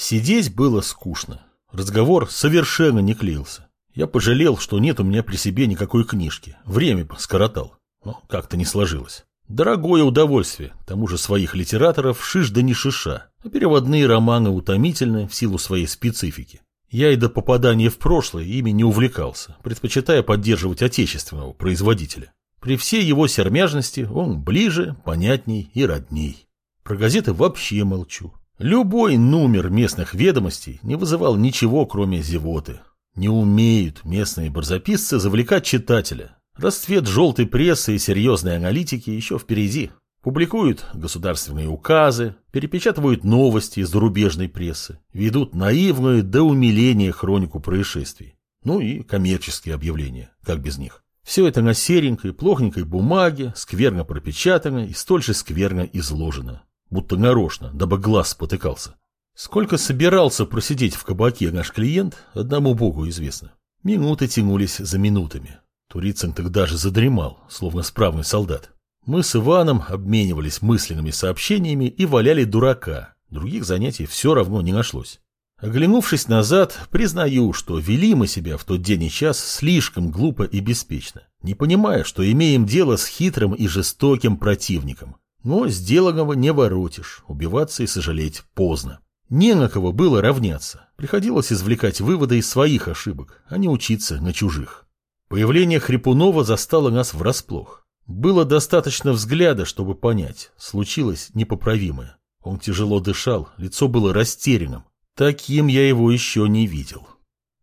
Сидеть было скучно. Разговор совершенно не клеился. Я пожалел, что нет у меня при себе никакой книжки. Время скоротал. Но как-то не сложилось. Дорогое удовольствие, тому же своих литераторов шиш да не шиша, а переводные романы утомительны в силу своей специфики. Я и до попадания в прошлое ими не увлекался, предпочитая поддерживать отечественного производителя. При всей его сермяжности он ближе, понятней и родней. Про газеты вообще молчу. Любой номер местных ведомостей не вызывал ничего, кроме зевоты. Не умеют местные барзаписцы завлекать читателя. Расцвет желтой прессы и серьезной аналитики еще впереди. Публикуют государственные указы, перепечатывают новости из зарубежной прессы, ведут наивную до умиления хронику происшествий. Ну и коммерческие объявления, как без них. Все это на серенькой, плохенькой бумаге, скверно пропечатано и столь же скверно изложено будто нарочно, дабы глаз спотыкался. Сколько собирался просидеть в кабаке наш клиент, одному богу известно. Минуты тянулись за минутами. Турицын тогда же задремал, словно справный солдат. Мы с Иваном обменивались мысленными сообщениями и валяли дурака. Других занятий все равно не нашлось. Оглянувшись назад, признаю, что вели мы себя в тот день и час слишком глупо и беспечно, не понимая, что имеем дело с хитрым и жестоким противником, но сделанного не воротишь, убиваться и сожалеть поздно. Не на кого было равняться. Приходилось извлекать выводы из своих ошибок, а не учиться на чужих. Появление Хрипунова застало нас врасплох. Было достаточно взгляда, чтобы понять, случилось непоправимое. Он тяжело дышал, лицо было растерянным. Таким я его еще не видел.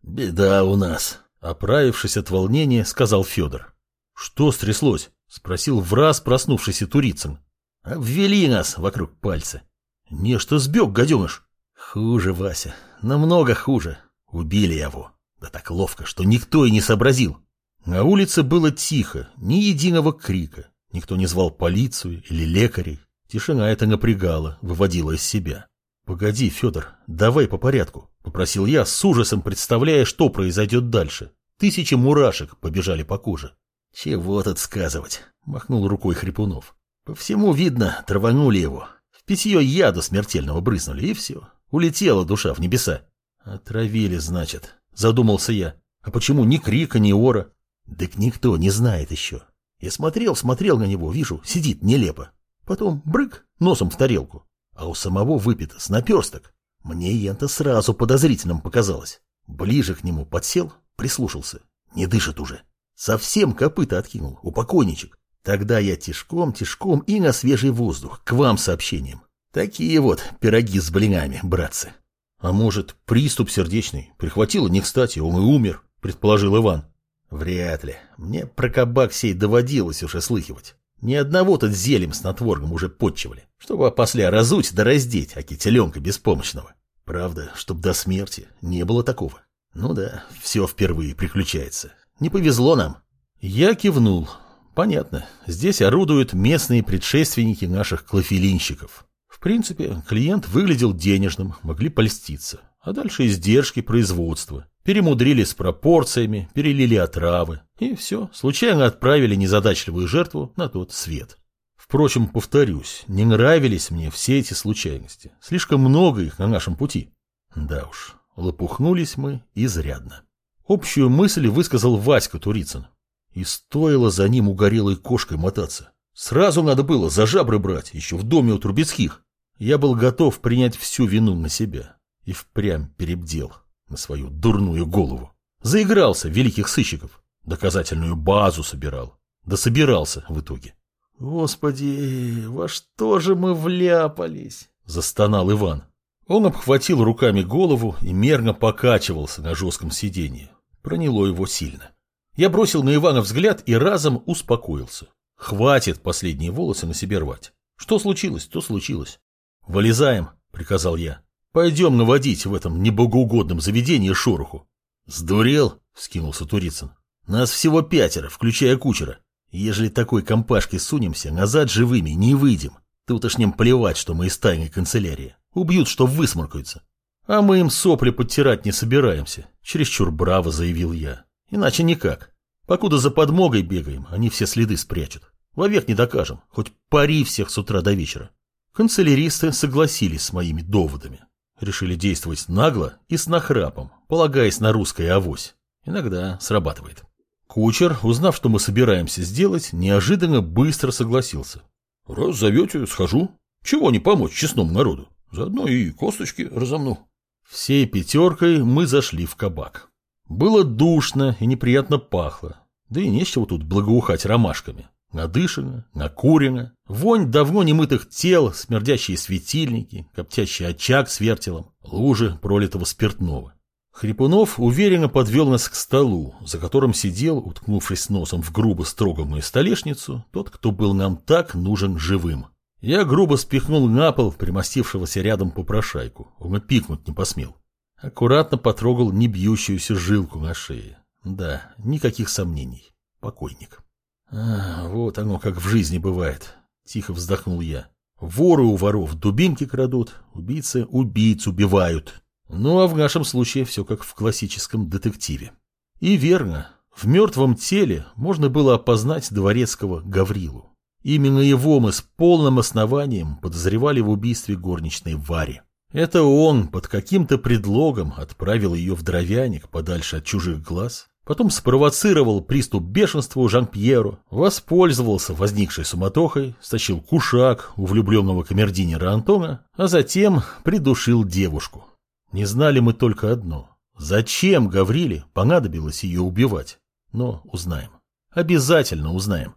«Беда у нас», — оправившись от волнения, сказал Федор. «Что стряслось?» — спросил в раз проснувшийся Турицын. Обвели нас вокруг пальца. Нечто сбег, гаденыш. Хуже, Вася, намного хуже. Убили его. Да так ловко, что никто и не сообразил. На улице было тихо, ни единого крика. Никто не звал полицию или лекарей. Тишина это напрягала, выводила из себя. «Погоди, Федор, давай по порядку», — попросил я, с ужасом представляя, что произойдет дальше. Тысячи мурашек побежали по коже. «Чего тут сказывать?» — махнул рукой Хрипунов. По всему видно, траванули его. В питье яду смертельного брызнули, и все. Улетела душа в небеса. Отравили, значит, задумался я. А почему ни крика, ни ора? Так никто не знает еще. Я смотрел, смотрел на него, вижу, сидит нелепо. Потом брык носом в тарелку. А у самого выпито с наперсток. Мне это сразу подозрительным показалось. Ближе к нему подсел, прислушался. Не дышит уже. Совсем копыта откинул, упокойничек. Тогда я тишком-тишком и на свежий воздух, к вам сообщением. Такие вот пироги с блинами, братцы. А может, приступ сердечный? Прихватило не кстати, он и умер, предположил Иван. Вряд ли. Мне про кабак сей доводилось уже слыхивать. Ни одного тут зелем снотворным уже подчивали, чтобы после разуть да раздеть, а кителенка беспомощного. Правда, чтоб до смерти не было такого. Ну да, все впервые приключается. Не повезло нам. Я кивнул, Понятно, здесь орудуют местные предшественники наших клофелинщиков. В принципе, клиент выглядел денежным, могли польститься. А дальше издержки производства. Перемудрили с пропорциями, перелили отравы. И все, случайно отправили незадачливую жертву на тот свет. Впрочем, повторюсь, не нравились мне все эти случайности. Слишком много их на нашем пути. Да уж, лопухнулись мы изрядно. Общую мысль высказал Васька Турицын. И стоило за ним угорелой кошкой мотаться. Сразу надо было за жабры брать, еще в доме у Трубецких. Я был готов принять всю вину на себя. И впрямь перебдел на свою дурную голову. Заигрался великих сыщиков. Доказательную базу собирал. Да собирался в итоге. «Господи, во что же мы вляпались?» – застонал Иван. Он обхватил руками голову и мерно покачивался на жестком сиденье. Проняло его сильно. Я бросил на Ивана взгляд и разом успокоился. Хватит последние волосы на себе рвать. Что случилось, то случилось. «Вылезаем», — приказал я. «Пойдем наводить в этом небогоугодном заведении шороху». «Сдурел?» — вскинулся Турицын. «Нас всего пятеро, включая кучера. Ежели такой компашкой сунемся, назад живыми не выйдем. Тут уж ним плевать, что мы из тайной канцелярии. Убьют, что высморкаются. А мы им сопли подтирать не собираемся», — чересчур браво заявил я. Иначе никак. Покуда за подмогой бегаем, они все следы спрячут. Вовек не докажем, хоть пари всех с утра до вечера. Канцеляристы согласились с моими доводами. Решили действовать нагло и с нахрапом, полагаясь на русское авось. Иногда срабатывает. Кучер, узнав, что мы собираемся сделать, неожиданно быстро согласился. «Раз зовете, схожу. Чего не помочь честному народу? Заодно и косточки разомну». Всей пятеркой мы зашли в кабак. Было душно и неприятно пахло. Да и нечего тут благоухать ромашками. Надышано, накурено, вонь давно немытых тел, смердящие светильники, коптящий очаг с вертелом, лужи пролитого спиртного. Хрипунов уверенно подвел нас к столу, за которым сидел, уткнувшись носом в грубо строгомую столешницу, тот, кто был нам так нужен живым. Я грубо спихнул на пол примостившегося рядом попрошайку, он и пикнуть не посмел. Аккуратно потрогал небьющуюся жилку на шее. Да, никаких сомнений. Покойник. А, вот оно как в жизни бывает. Тихо вздохнул я. Воры у воров дубинки крадут, убийцы убийц убивают. Ну а в нашем случае все как в классическом детективе. И верно, в мертвом теле можно было опознать дворецкого Гаврилу. Именно его мы с полным основанием подозревали в убийстве горничной Вари. Это он под каким-то предлогом отправил ее в дровяник подальше от чужих глаз, Потом спровоцировал приступ бешенства у Жан-Пьеру, воспользовался возникшей суматохой, стащил кушак у влюбленного камердинера Антона, а затем придушил девушку. Не знали мы только одно. Зачем Гавриле понадобилось ее убивать? Но узнаем. Обязательно узнаем.